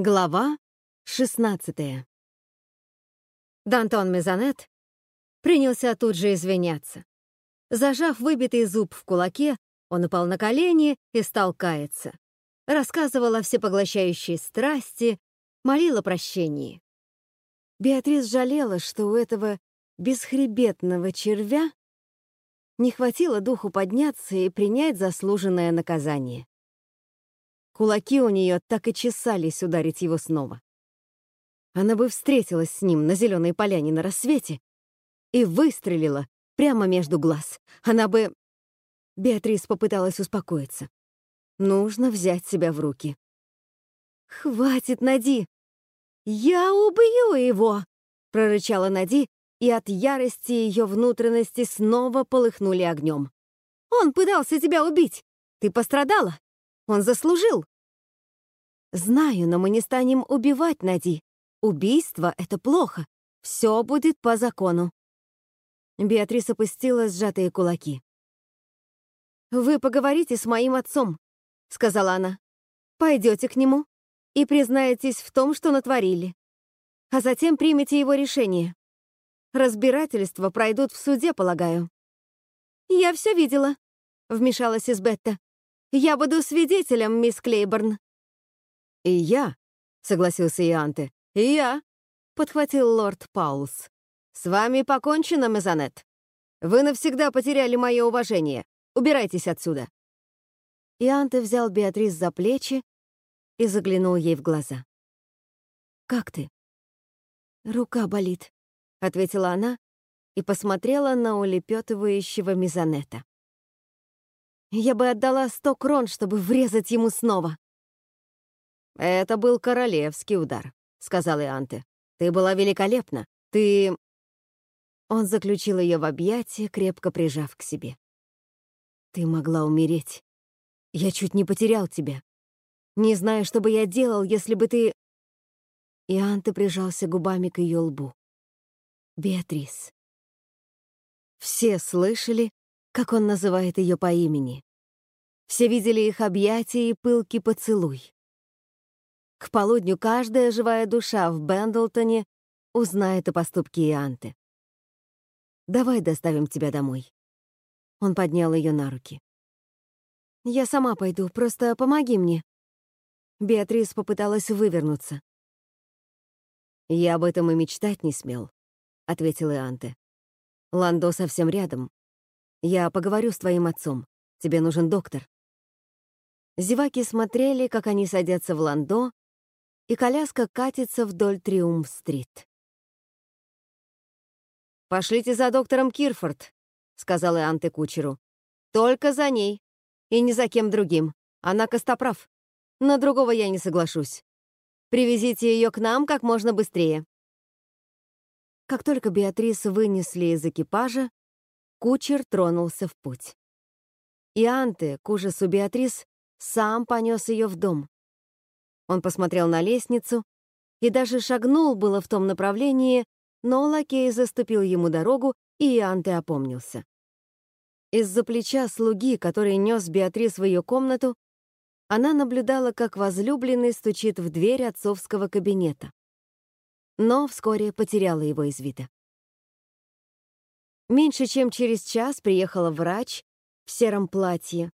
Глава 16 Д'Антон Мезонет принялся тут же извиняться. Зажав выбитый зуб в кулаке, он упал на колени и стал каяться. Рассказывал о всепоглощающей страсти, молил о прощении. Беатрис жалела, что у этого бесхребетного червя не хватило духу подняться и принять заслуженное наказание. Кулаки у нее так и чесались ударить его снова. Она бы встретилась с ним на зеленой поляне на рассвете и выстрелила прямо между глаз. Она бы... Беатрис попыталась успокоиться. Нужно взять себя в руки. «Хватит, Нади! Я убью его!» — прорычала Нади, и от ярости ее внутренности снова полыхнули огнем. «Он пытался тебя убить! Ты пострадала! Он заслужил. Знаю, но мы не станем убивать Нади. Убийство — это плохо. Все будет по закону. Беатрис опустила сжатые кулаки. «Вы поговорите с моим отцом», — сказала она. «Пойдете к нему и признаетесь в том, что натворили. А затем примете его решение. Разбирательства пройдут в суде, полагаю». «Я все видела», — вмешалась Избетта. Я буду свидетелем, мисс Клейборн». «И я», — согласился Ианте. «И я», — подхватил лорд Паулс. «С вами покончено, Мезонет. Вы навсегда потеряли мое уважение. Убирайтесь отсюда». Ианте взял Беатрис за плечи и заглянул ей в глаза. «Как ты?» «Рука болит», — ответила она и посмотрела на улепетывающего Мезонета. Я бы отдала сто крон, чтобы врезать ему снова. «Это был королевский удар», — сказал Ианте. «Ты была великолепна. Ты...» Он заключил ее в объятия, крепко прижав к себе. «Ты могла умереть. Я чуть не потерял тебя. Не знаю, что бы я делал, если бы ты...» Ианте прижался губами к ее лбу. «Беатрис». Все слышали, как он называет ее по имени. Все видели их объятия и пылкий поцелуй. К полудню каждая живая душа в Бендлтоне узнает о поступке Ианты. «Давай доставим тебя домой». Он поднял ее на руки. «Я сама пойду, просто помоги мне». Беатрис попыталась вывернуться. «Я об этом и мечтать не смел», — ответил Ианте. «Ландо совсем рядом. Я поговорю с твоим отцом. Тебе нужен доктор». Зеваки смотрели, как они садятся в ландо, и коляска катится вдоль Триумф-стрит. «Пошлите за доктором Кирфорд», — сказал Ианте кучеру. «Только за ней, и ни за кем другим. Она костоправ. На другого я не соглашусь. Привезите ее к нам как можно быстрее». Как только Беатрис вынесли из экипажа, Кучер тронулся в путь. И Анте, к ужасу Беатрис, сам понес ее в дом. Он посмотрел на лестницу и даже шагнул было в том направлении, но лакей заступил ему дорогу, и Анте опомнился. Из-за плеча слуги, который нес Беатрис в ее комнату, она наблюдала, как возлюбленный стучит в дверь отцовского кабинета. Но вскоре потеряла его из вида. Меньше чем через час приехала врач в сером платье.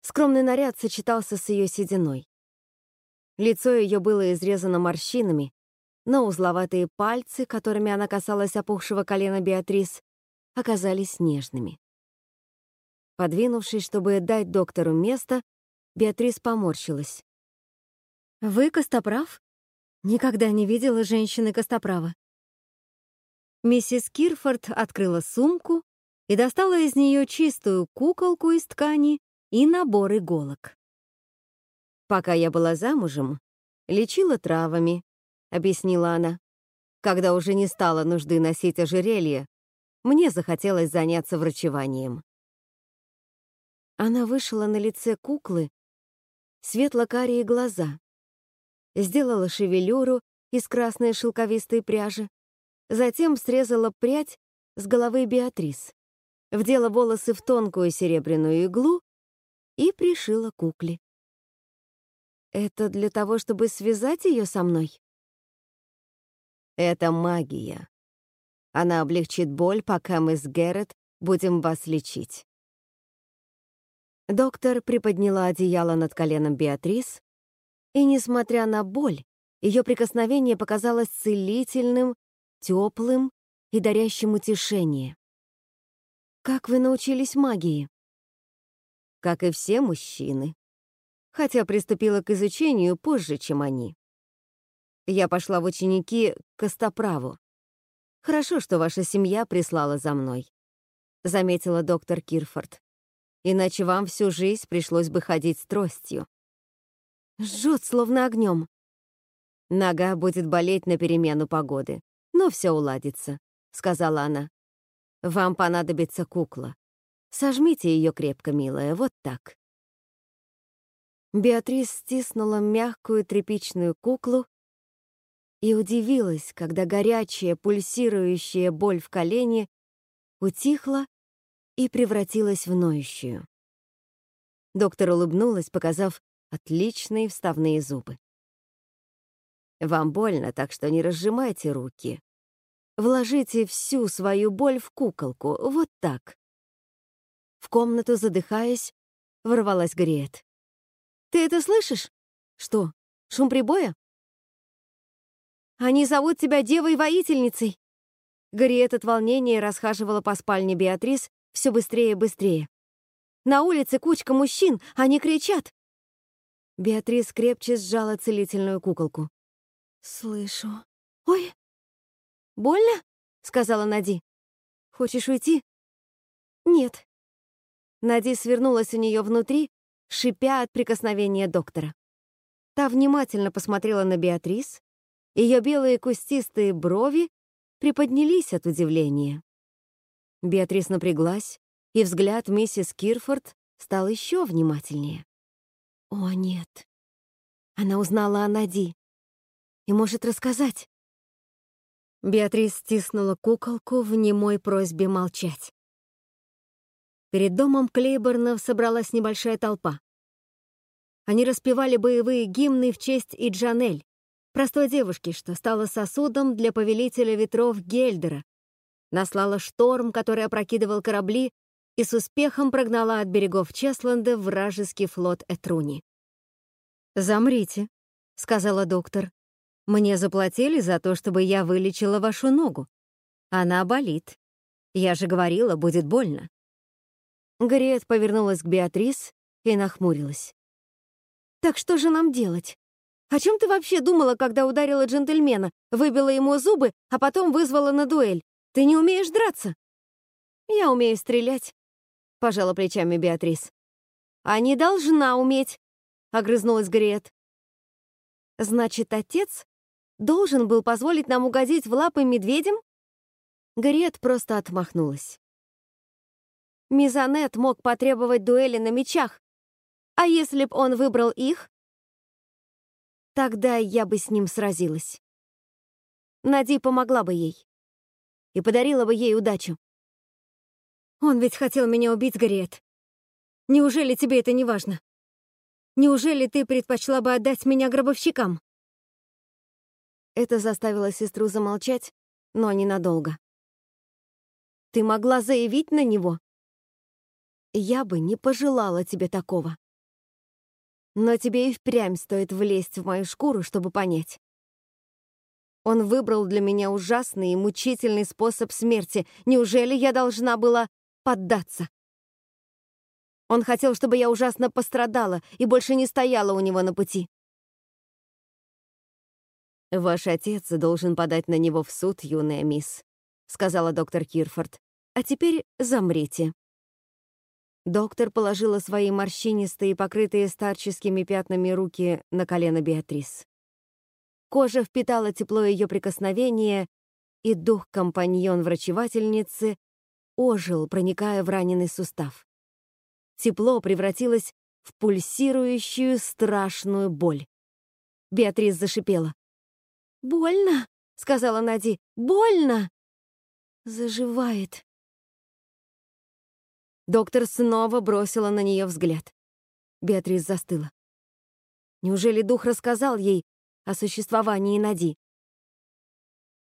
Скромный наряд сочетался с ее сединой. Лицо ее было изрезано морщинами, но узловатые пальцы, которыми она касалась опухшего колена Беатрис, оказались нежными. Подвинувшись, чтобы дать доктору место, Беатрис поморщилась. «Вы Костоправ? Никогда не видела женщины Костоправа. Миссис Кирфорд открыла сумку и достала из нее чистую куколку из ткани и набор иголок. «Пока я была замужем, лечила травами», — объяснила она. «Когда уже не стало нужды носить ожерелье, мне захотелось заняться врачеванием». Она вышла на лице куклы светло-карие глаза, сделала шевелюру из красной шелковистой пряжи, Затем срезала прядь с головы Беатрис, вдела волосы в тонкую серебряную иглу и пришила кукле. Это для того, чтобы связать ее со мной? Это магия. Она облегчит боль, пока мы с Гэррет будем вас лечить. Доктор приподняла одеяло над коленом Беатрис, и, несмотря на боль, ее прикосновение показалось целительным, теплым и дарящим утешение. «Как вы научились магии?» «Как и все мужчины», хотя приступила к изучению позже, чем они. Я пошла в ученики к Костоправу. Хорошо, что ваша семья прислала за мной, заметила доктор Кирфорд иначе вам всю жизнь пришлось бы ходить с тростью. Жжет, словно огнем. Нога будет болеть на перемену погоды, но все уладится, сказала она. Вам понадобится кукла. Сожмите ее крепко, милая, вот так. Беатрис стиснула мягкую тряпичную куклу и удивилась, когда горячая, пульсирующая боль в колене утихла и превратилась в ноющую. Доктор улыбнулась, показав отличные вставные зубы. «Вам больно, так что не разжимайте руки. Вложите всю свою боль в куколку, вот так». В комнату, задыхаясь, ворвалась Гриет. «Ты это слышишь? Что, шум прибоя?» «Они зовут тебя Девой-воительницей!» Гриет от волнения расхаживала по спальне Беатрис, все быстрее и быстрее. На улице кучка мужчин, они кричат. Беатрис крепче сжала целительную куколку. «Слышу. Ой! Больно?» — сказала Нади. «Хочешь уйти?» «Нет». Нади свернулась у нее внутри, шипя от прикосновения доктора. Та внимательно посмотрела на Беатрис, ее белые кустистые брови приподнялись от удивления. Беатрис напряглась, и взгляд миссис Кирфорд стал еще внимательнее. О, нет. Она узнала о Нади и может рассказать. Беатрис стиснула куколку в немой просьбе молчать. Перед домом Клейборнов собралась небольшая толпа. Они распевали боевые гимны в честь Иджанель, простой девушки, что стала сосудом для повелителя ветров Гельдера, наслала шторм, который опрокидывал корабли, и с успехом прогнала от берегов Чесланда вражеский флот Этруни. «Замрите», — сказала доктор. «Мне заплатили за то, чтобы я вылечила вашу ногу. Она болит. Я же говорила, будет больно». Гриет повернулась к Беатрис и нахмурилась. «Так что же нам делать? О чем ты вообще думала, когда ударила джентльмена, выбила ему зубы, а потом вызвала на дуэль? Ты не умеешь драться?» «Я умею стрелять», — пожала плечами Беатрис. «А не должна уметь», — огрызнулась Грет. «Значит, отец должен был позволить нам угодить в лапы медведям?» Грет просто отмахнулась. Мизанет мог потребовать дуэли на мечах, а если б он выбрал их, тогда я бы с ним сразилась. Нади помогла бы ей и подарила бы ей удачу. Он ведь хотел меня убить, Гарриет. Неужели тебе это не важно? Неужели ты предпочла бы отдать меня гробовщикам? Это заставило сестру замолчать, но ненадолго. Ты могла заявить на него? Я бы не пожелала тебе такого. Но тебе и впрямь стоит влезть в мою шкуру, чтобы понять. Он выбрал для меня ужасный и мучительный способ смерти. Неужели я должна была поддаться? Он хотел, чтобы я ужасно пострадала и больше не стояла у него на пути. «Ваш отец должен подать на него в суд, юная мисс», — сказала доктор Кирфорд. «А теперь замрите». Доктор положила свои морщинистые, покрытые старческими пятнами руки на колено Беатрис. Кожа впитала тепло ее прикосновения, и дух-компаньон-врачевательницы ожил, проникая в раненый сустав. Тепло превратилось в пульсирующую страшную боль. Беатрис зашипела. «Больно?» — сказала Нади. «Больно!» «Заживает». Доктор снова бросила на нее взгляд. Беатрис застыла. Неужели дух рассказал ей о существовании Нади?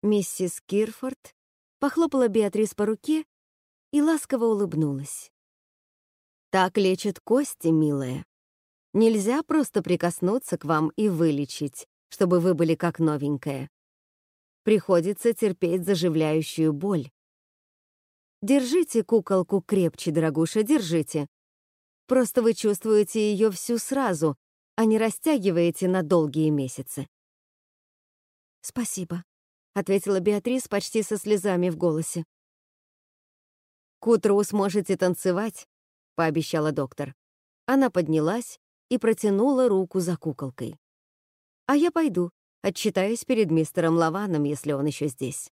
Миссис Кирфорд похлопала Беатрис по руке и ласково улыбнулась. «Так лечат кости, милая. Нельзя просто прикоснуться к вам и вылечить, чтобы вы были как новенькая. Приходится терпеть заживляющую боль. Держите куколку крепче, дорогуша, держите. Просто вы чувствуете ее всю сразу, а не растягиваете на долгие месяцы. «Спасибо», — ответила Беатрис почти со слезами в голосе. «К утру сможете танцевать», — пообещала доктор. Она поднялась и протянула руку за куколкой. «А я пойду, отчитаюсь перед мистером Лаваном, если он еще здесь».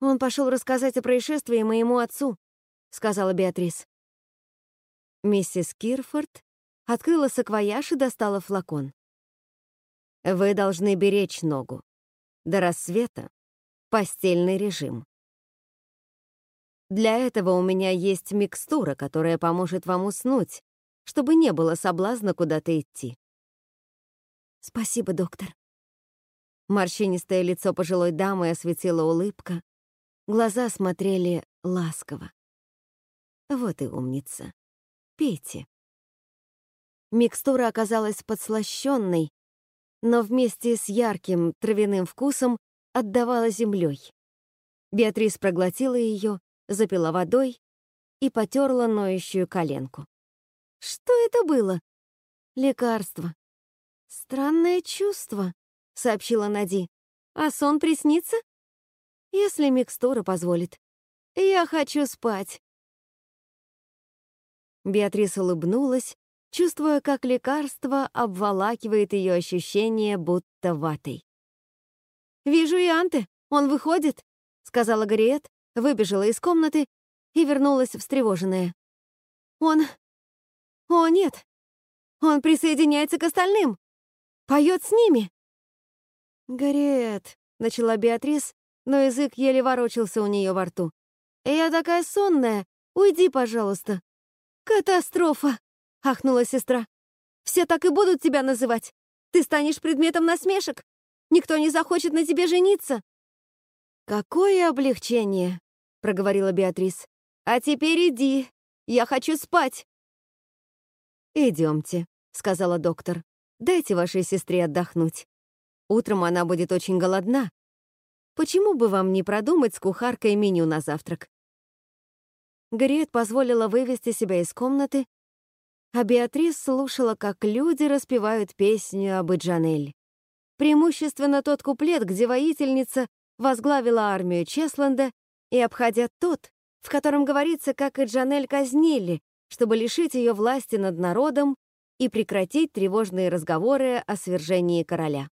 «Он пошел рассказать о происшествии моему отцу», — сказала Беатрис. Миссис Кирфорд открыла саквояж и достала флакон. «Вы должны беречь ногу. До рассвета постельный режим. Для этого у меня есть микстура, которая поможет вам уснуть, чтобы не было соблазна куда-то идти». «Спасибо, доктор». Морщинистое лицо пожилой дамы осветила улыбка, Глаза смотрели ласково. Вот и умница. Пейте. Микстура оказалась подслащенной, но вместе с ярким травяным вкусом отдавала землей. Беатрис проглотила ее, запила водой и потерла ноющую коленку. Что это было? Лекарство. Странное чувство, сообщила Нади. А сон приснится? если микстура позволит. Я хочу спать. Беатрис улыбнулась, чувствуя, как лекарство обволакивает ее ощущение, будто ватой. «Вижу и Анте, он выходит», — сказала Гарриет, выбежала из комнаты и вернулась встревоженная. «Он... О, нет! Он присоединяется к остальным! Поет с ними!» «Гарриет», — начала Беатрис, но язык еле ворочался у нее во рту. «Я такая сонная! Уйди, пожалуйста!» «Катастрофа!» — ахнула сестра. «Все так и будут тебя называть! Ты станешь предметом насмешек! Никто не захочет на тебе жениться!» «Какое облегчение!» — проговорила Беатрис. «А теперь иди! Я хочу спать!» «Идемте», — сказала доктор. «Дайте вашей сестре отдохнуть. Утром она будет очень голодна, Почему бы вам не продумать с кухаркой меню на завтрак? Гарриет позволила вывести себя из комнаты, а Беатрис слушала, как люди распевают песню об Иджанель. Преимущественно тот куплет, где воительница возглавила армию Чесланда и обходя тот, в котором говорится, как Иджанель казнили, чтобы лишить ее власти над народом и прекратить тревожные разговоры о свержении короля.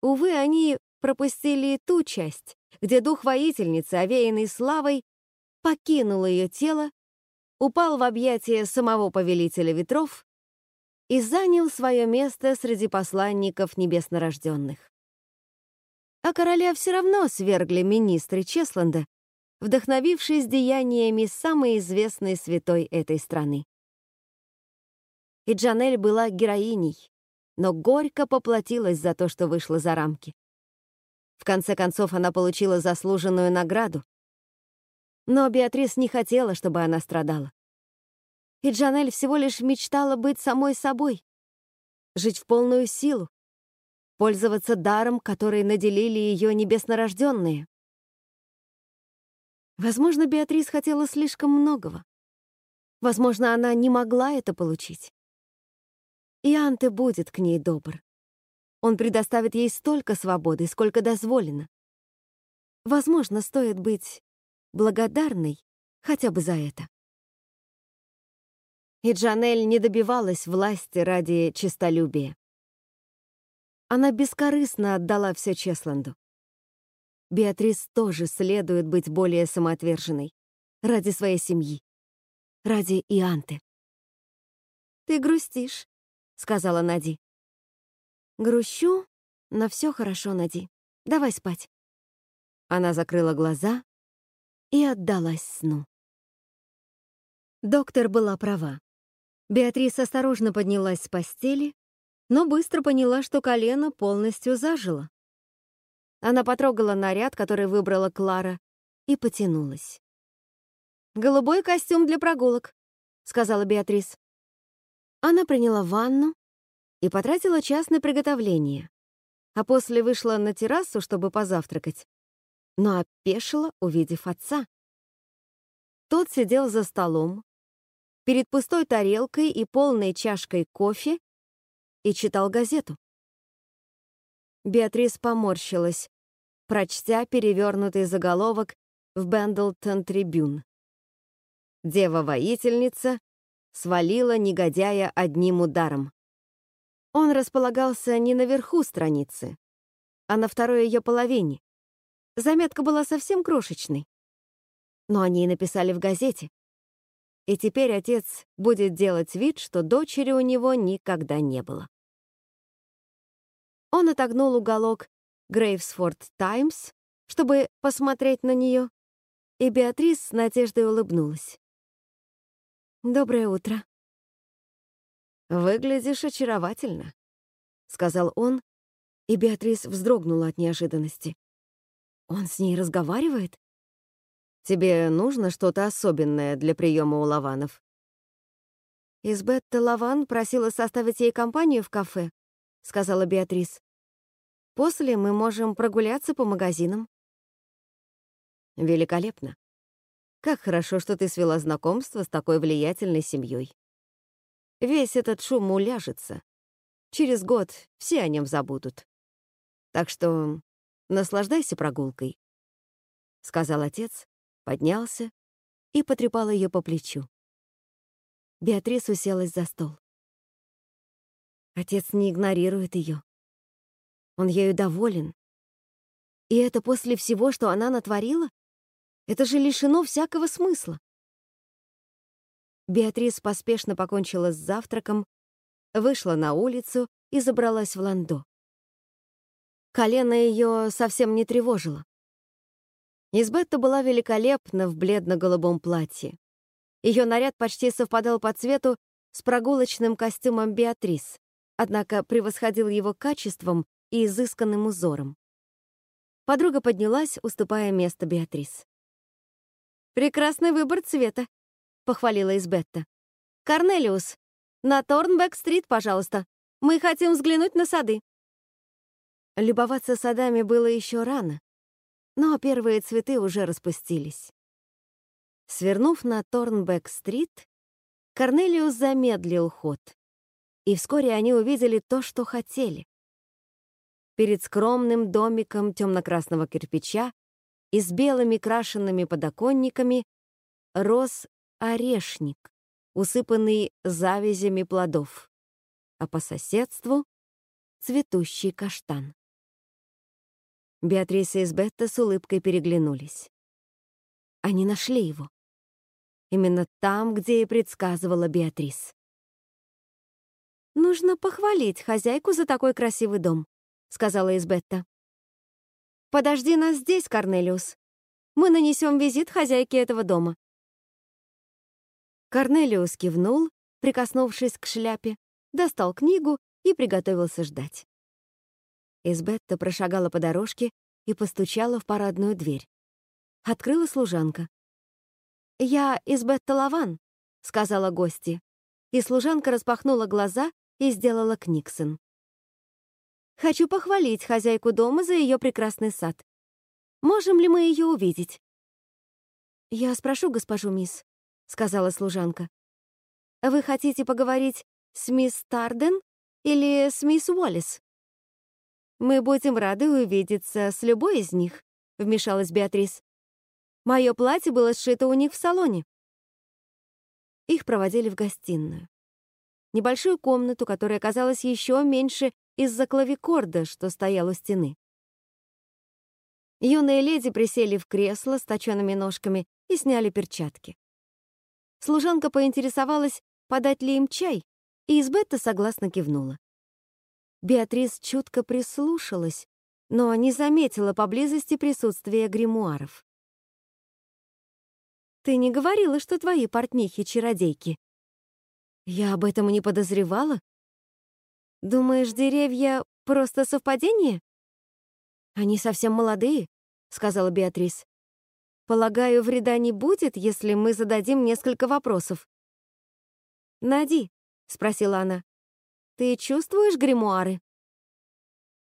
Увы, они пропустили ту часть, где дух воительницы, овеянный славой, покинул ее тело, упал в объятия самого повелителя ветров и занял свое место среди посланников небеснорожденных. А короля все равно свергли министры Чесланда, вдохновившись деяниями самой известной святой этой страны. И Джанель была героиней, но горько поплатилась за то, что вышла за рамки. В конце концов, она получила заслуженную награду. Но Беатрис не хотела, чтобы она страдала. И Джанель всего лишь мечтала быть самой собой, жить в полную силу, пользоваться даром, который наделили ее небеснорожденные. Возможно, Беатрис хотела слишком многого. Возможно, она не могла это получить. И Анте будет к ней добр. Он предоставит ей столько свободы, сколько дозволено. Возможно, стоит быть благодарной хотя бы за это. И Джанель не добивалась власти ради честолюбия. Она бескорыстно отдала все Чесланду. Беатрис тоже следует быть более самоотверженной. Ради своей семьи. Ради Ианты. «Ты грустишь», — сказала Нади. Грущу, но все хорошо, Нади. Давай спать. Она закрыла глаза и отдалась сну. Доктор была права. Беатрис осторожно поднялась с постели, но быстро поняла, что колено полностью зажило. Она потрогала наряд, который выбрала Клара, и потянулась. «Голубой костюм для прогулок», — сказала Беатрис. Она приняла ванну и потратила час на приготовление, а после вышла на террасу, чтобы позавтракать, но опешила, увидев отца. Тот сидел за столом, перед пустой тарелкой и полной чашкой кофе и читал газету. Беатрис поморщилась, прочтя перевернутый заголовок в Бендлтон Трибюн. Дева-воительница свалила негодяя одним ударом. Он располагался не наверху страницы, а на второй ее половине. Заметка была совсем крошечной. Но они и написали в газете. И теперь отец будет делать вид, что дочери у него никогда не было. Он отогнул уголок Грейвсфорд Таймс, чтобы посмотреть на нее, и Беатрис с надеждой улыбнулась. «Доброе утро». «Выглядишь очаровательно», — сказал он, и Беатрис вздрогнула от неожиданности. «Он с ней разговаривает?» «Тебе нужно что-то особенное для приема у Лаванов?» «Избетта Лаван просила составить ей компанию в кафе», — сказала Беатрис. «После мы можем прогуляться по магазинам». «Великолепно. Как хорошо, что ты свела знакомство с такой влиятельной семьей. Весь этот шум уляжется. Через год все о нем забудут. Так что наслаждайся прогулкой», — сказал отец, поднялся и потрепал ее по плечу. Беатрис уселась за стол. Отец не игнорирует ее. Он ею доволен. И это после всего, что она натворила? Это же лишено всякого смысла. Беатрис поспешно покончила с завтраком, вышла на улицу и забралась в ландо. Колено ее совсем не тревожило. Избетта была великолепна в бледно-голубом платье. Ее наряд почти совпадал по цвету с прогулочным костюмом Беатрис однако превосходил его качеством и изысканным узором. Подруга поднялась, уступая место Беатрис. «Прекрасный выбор цвета», — похвалила Избетта. «Корнелиус, на Торнбек-стрит, пожалуйста. Мы хотим взглянуть на сады». Любоваться садами было еще рано, но первые цветы уже распустились. Свернув на Торнбек-стрит, Корнелиус замедлил ход и вскоре они увидели то, что хотели. Перед скромным домиком темно-красного кирпича и с белыми крашенными подоконниками рос орешник, усыпанный завязями плодов, а по соседству — цветущий каштан. Беатриса и Сбетта с улыбкой переглянулись. Они нашли его. Именно там, где и предсказывала Беатрис. «Нужно похвалить хозяйку за такой красивый дом», — сказала Избетта. «Подожди нас здесь, Корнелиус. Мы нанесем визит хозяйке этого дома». Корнелиус кивнул, прикоснувшись к шляпе, достал книгу и приготовился ждать. Избетта прошагала по дорожке и постучала в парадную дверь. Открыла служанка. «Я Избетта Лаван», — сказала гости, и служанка распахнула глаза и сделала Книксон. «Хочу похвалить хозяйку дома за ее прекрасный сад. Можем ли мы ее увидеть?» «Я спрошу госпожу мисс», — сказала служанка. «Вы хотите поговорить с мисс Тарден или с мисс Уоллес?» «Мы будем рады увидеться с любой из них», — вмешалась Беатрис. «Мое платье было сшито у них в салоне». Их проводили в гостиную небольшую комнату, которая казалась еще меньше из-за клавикорда, что стоял у стены. Юные леди присели в кресло с точенными ножками и сняли перчатки. Служанка поинтересовалась, подать ли им чай, и Избетта согласно кивнула. Беатрис чутко прислушалась, но не заметила поблизости присутствия гримуаров. «Ты не говорила, что твои портнихи — чародейки?» Я об этом не подозревала. Думаешь, деревья — просто совпадение? Они совсем молодые, — сказала Беатрис. Полагаю, вреда не будет, если мы зададим несколько вопросов. «Нади», — спросила она, — «ты чувствуешь гримуары?»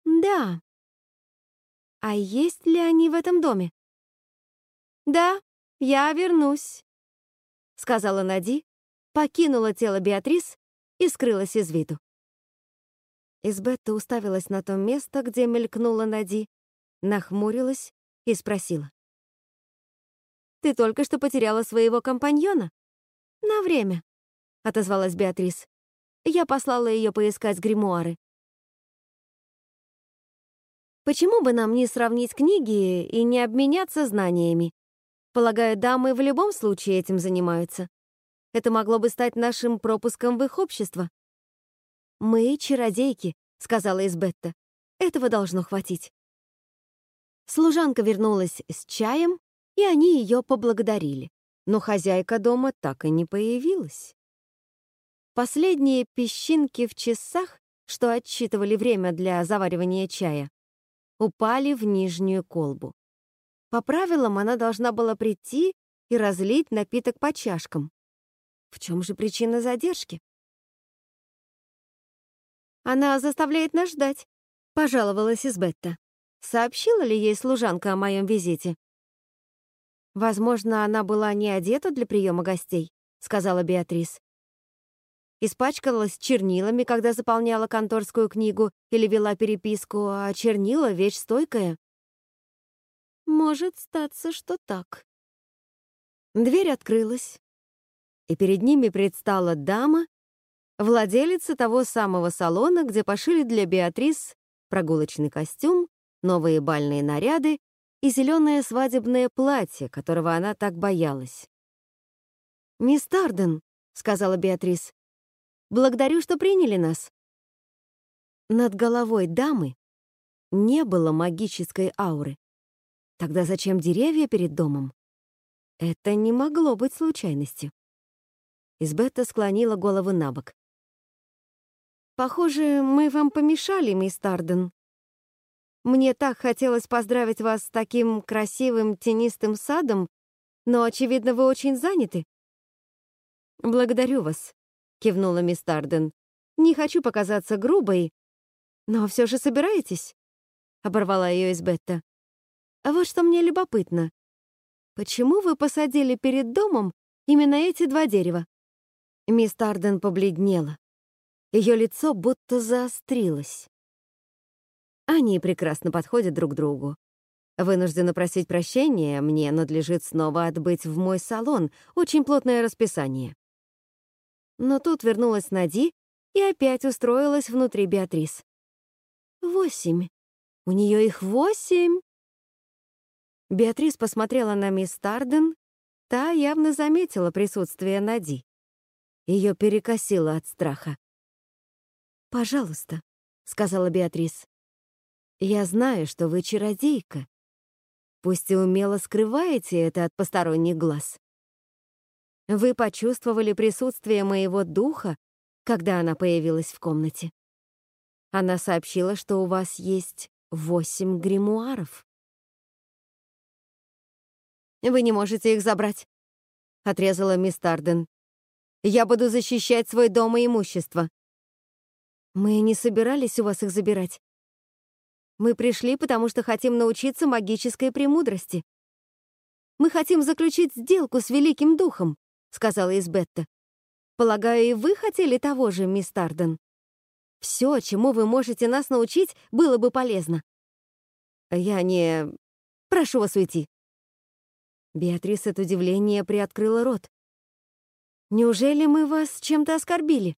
«Да». «А есть ли они в этом доме?» «Да, я вернусь», — сказала Нади, покинула тело Беатрис и скрылась из виду. Избетта уставилась на то место, где мелькнула Нади, нахмурилась и спросила. «Ты только что потеряла своего компаньона?» «На время», — отозвалась Беатрис. «Я послала ее поискать гримуары». «Почему бы нам не сравнить книги и не обменяться знаниями? Полагаю, дамы в любом случае этим занимаются. Это могло бы стать нашим пропуском в их общество». «Мы чародейки», — сказала Избетта. «Этого должно хватить». Служанка вернулась с чаем, и они ее поблагодарили. Но хозяйка дома так и не появилась. Последние песчинки в часах, что отсчитывали время для заваривания чая, упали в нижнюю колбу. По правилам она должна была прийти и разлить напиток по чашкам. В чем же причина задержки? Она заставляет нас ждать, пожаловалась Избетта. Сообщила ли ей служанка о моем визите? Возможно, она была не одета для приема гостей, сказала Беатрис. Испачкалась чернилами, когда заполняла конторскую книгу или вела переписку, а чернила — вещь стойкая. Может статься, что так. Дверь открылась, и перед ними предстала дама, владелица того самого салона, где пошили для Беатрис прогулочный костюм, новые бальные наряды и зеленое свадебное платье, которого она так боялась. «Мисс Тарден», — сказала Беатрис, — «благодарю, что приняли нас». Над головой дамы не было магической ауры. Тогда зачем деревья перед домом? Это не могло быть случайностью. Избетта склонила голову на бок. «Похоже, мы вам помешали, мисс Тарден. Мне так хотелось поздравить вас с таким красивым тенистым садом, но, очевидно, вы очень заняты». «Благодарю вас», — кивнула мисс Тарден. «Не хочу показаться грубой, но все же собираетесь?» — оборвала ее Избетта. «А вот что мне любопытно. Почему вы посадили перед домом именно эти два дерева?» Мисс Тарден побледнела. Ее лицо будто заострилось. Они прекрасно подходят друг другу. Вынуждена просить прощения, мне надлежит снова отбыть в мой салон, очень плотное расписание. Но тут вернулась Нади и опять устроилась внутри Беатрис. Восемь. У нее их восемь. Беатрис посмотрела на мисс Тарден, та явно заметила присутствие Нади. Ее перекосило от страха. «Пожалуйста», — сказала Беатрис. «Я знаю, что вы чародейка. Пусть и умело скрываете это от посторонних глаз. Вы почувствовали присутствие моего духа, когда она появилась в комнате. Она сообщила, что у вас есть восемь гримуаров. «Вы не можете их забрать», — отрезала мисс Тарден. «Я буду защищать свой дом и имущество». «Мы не собирались у вас их забирать. Мы пришли, потому что хотим научиться магической премудрости. Мы хотим заключить сделку с Великим Духом, сказала Избетта. Полагаю, и вы хотели того же, мисс Тарден. Все, чему вы можете нас научить, было бы полезно. Я не... Прошу вас уйти. Беатрис от удивления приоткрыла рот. Неужели мы вас чем-то оскорбили?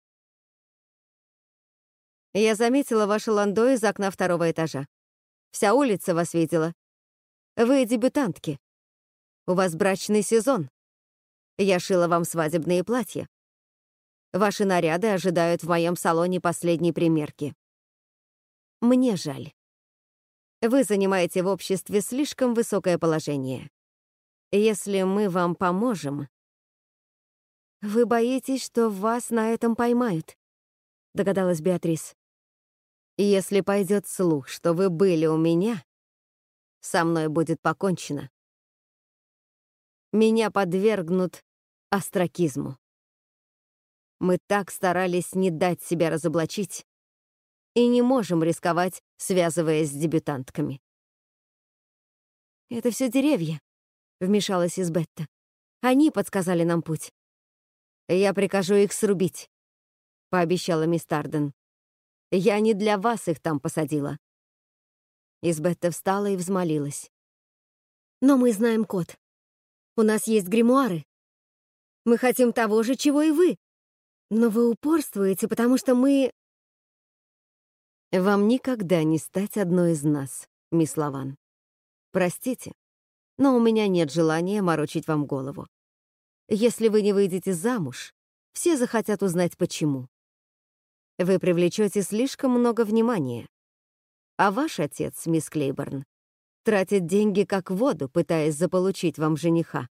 Я заметила ваше ландо из окна второго этажа. Вся улица вас видела. Вы дебютантки. У вас брачный сезон. Я шила вам свадебные платья. Ваши наряды ожидают в моем салоне последней примерки. Мне жаль. Вы занимаете в обществе слишком высокое положение. Если мы вам поможем... «Вы боитесь, что вас на этом поймают?» — догадалась Беатрис. «Если пойдет слух, что вы были у меня, со мной будет покончено. Меня подвергнут остракизму. Мы так старались не дать себя разоблачить и не можем рисковать, связываясь с дебютантками. «Это все деревья», — вмешалась Избетта. «Они подсказали нам путь». «Я прикажу их срубить», — пообещала мисс Тарден. «Я не для вас их там посадила». Избетта встала и взмолилась. «Но мы знаем код. У нас есть гримуары. Мы хотим того же, чего и вы. Но вы упорствуете, потому что мы...» «Вам никогда не стать одной из нас, мисс Лаван. Простите, но у меня нет желания морочить вам голову. Если вы не выйдете замуж, все захотят узнать, почему. Вы привлечете слишком много внимания. А ваш отец, мисс Клейборн, тратит деньги как воду, пытаясь заполучить вам жениха.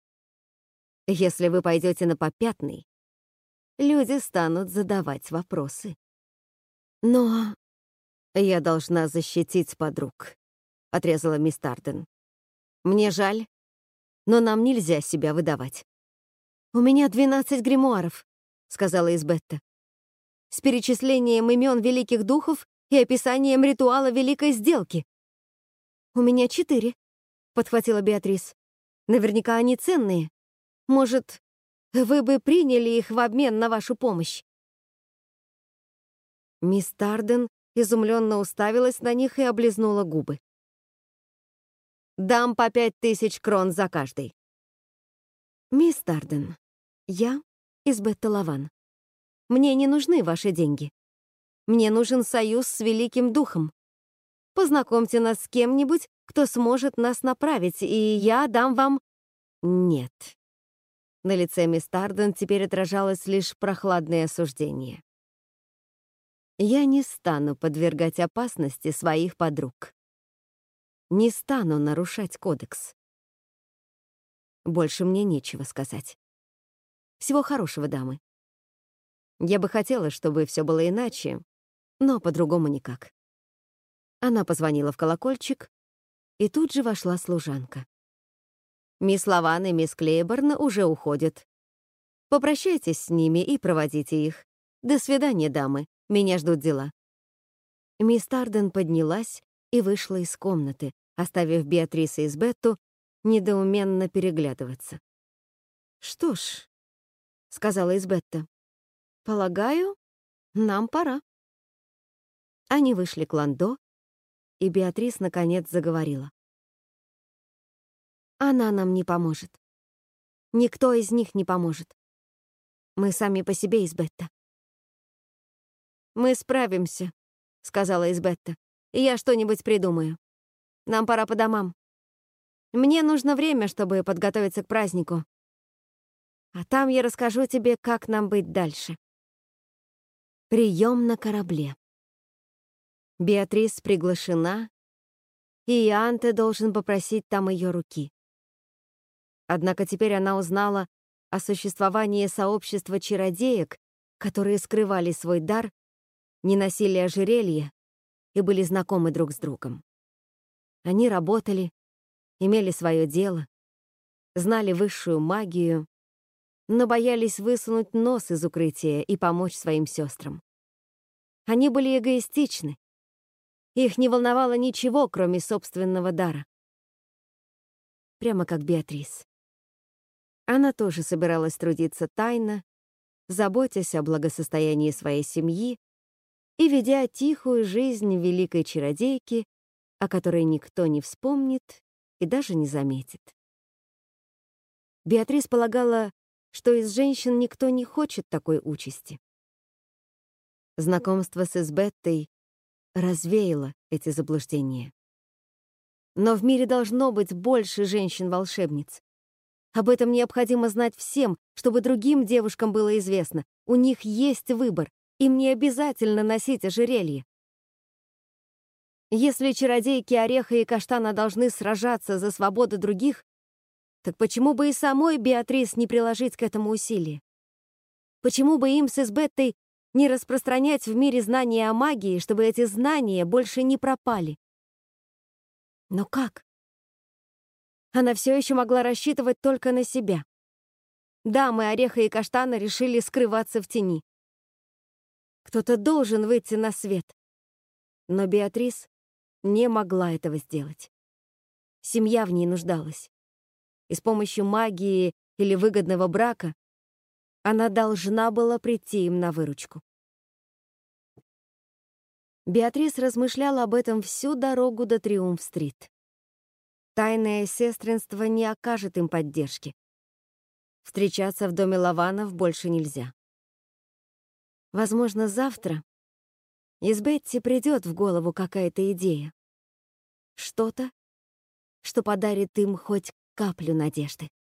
Если вы пойдете на попятный, люди станут задавать вопросы. Но я должна защитить подруг, отрезала мисс Тарден. Мне жаль, но нам нельзя себя выдавать. «У меня двенадцать гримуаров», — сказала Избетта. «С перечислением имен великих духов и описанием ритуала Великой Сделки». «У меня четыре», — подхватила Беатрис. «Наверняка они ценные. Может, вы бы приняли их в обмен на вашу помощь?» Мисс Тарден изумленно уставилась на них и облизнула губы. Дам по пять тысяч крон за каждый. Мисс Тарден, я из Бетталаван. Мне не нужны ваши деньги. Мне нужен союз с Великим Духом. Познакомьте нас с кем-нибудь, кто сможет нас направить, и я дам вам... Нет. На лице мисс Тарден теперь отражалось лишь прохладное осуждение. Я не стану подвергать опасности своих подруг. Не стану нарушать кодекс. Больше мне нечего сказать. Всего хорошего, дамы. Я бы хотела, чтобы все было иначе, но по-другому никак. Она позвонила в колокольчик, и тут же вошла служанка. Мисс Лаван и мисс Клейборн уже уходят. Попрощайтесь с ними и проводите их. До свидания, дамы. Меня ждут дела. Мисс Тарден поднялась и вышла из комнаты, оставив Беатрис и Избетту недоуменно переглядываться. «Что ж», — сказала Избетта, — «полагаю, нам пора». Они вышли к Ландо, и Беатрис наконец заговорила. «Она нам не поможет. Никто из них не поможет. Мы сами по себе, Избетта». «Мы справимся», — сказала Избетта, — «и я что-нибудь придумаю». Нам пора по домам. Мне нужно время, чтобы подготовиться к празднику. А там я расскажу тебе, как нам быть дальше. Прием на корабле. Беатрис приглашена, и Ианте должен попросить там ее руки. Однако теперь она узнала о существовании сообщества чародеек, которые скрывали свой дар, не носили ожерелья и были знакомы друг с другом. Они работали, имели свое дело, знали высшую магию, но боялись высунуть нос из укрытия и помочь своим сестрам. Они были эгоистичны. Их не волновало ничего, кроме собственного дара. Прямо как Беатрис. Она тоже собиралась трудиться тайно, заботясь о благосостоянии своей семьи и ведя тихую жизнь великой чародейки о которой никто не вспомнит и даже не заметит. Беатрис полагала, что из женщин никто не хочет такой участи. Знакомство с Избеттой развеяло эти заблуждения. Но в мире должно быть больше женщин-волшебниц. Об этом необходимо знать всем, чтобы другим девушкам было известно. У них есть выбор, им не обязательно носить ожерелье. Если чародейки Ореха и Каштана должны сражаться за свободу других, так почему бы и самой Беатрис не приложить к этому усилия? Почему бы им с Избеттой не распространять в мире знания о магии, чтобы эти знания больше не пропали? Но как? Она все еще могла рассчитывать только на себя. Дамы Ореха и Каштана решили скрываться в тени. Кто-то должен выйти на свет. Но Беатрис не могла этого сделать. Семья в ней нуждалась. И с помощью магии или выгодного брака она должна была прийти им на выручку. Беатрис размышляла об этом всю дорогу до Триумф-стрит. Тайное сестринство не окажет им поддержки. Встречаться в доме Лаванов больше нельзя. Возможно, завтра из Бетти придет в голову какая-то идея. Что-то, что подарит им хоть каплю надежды.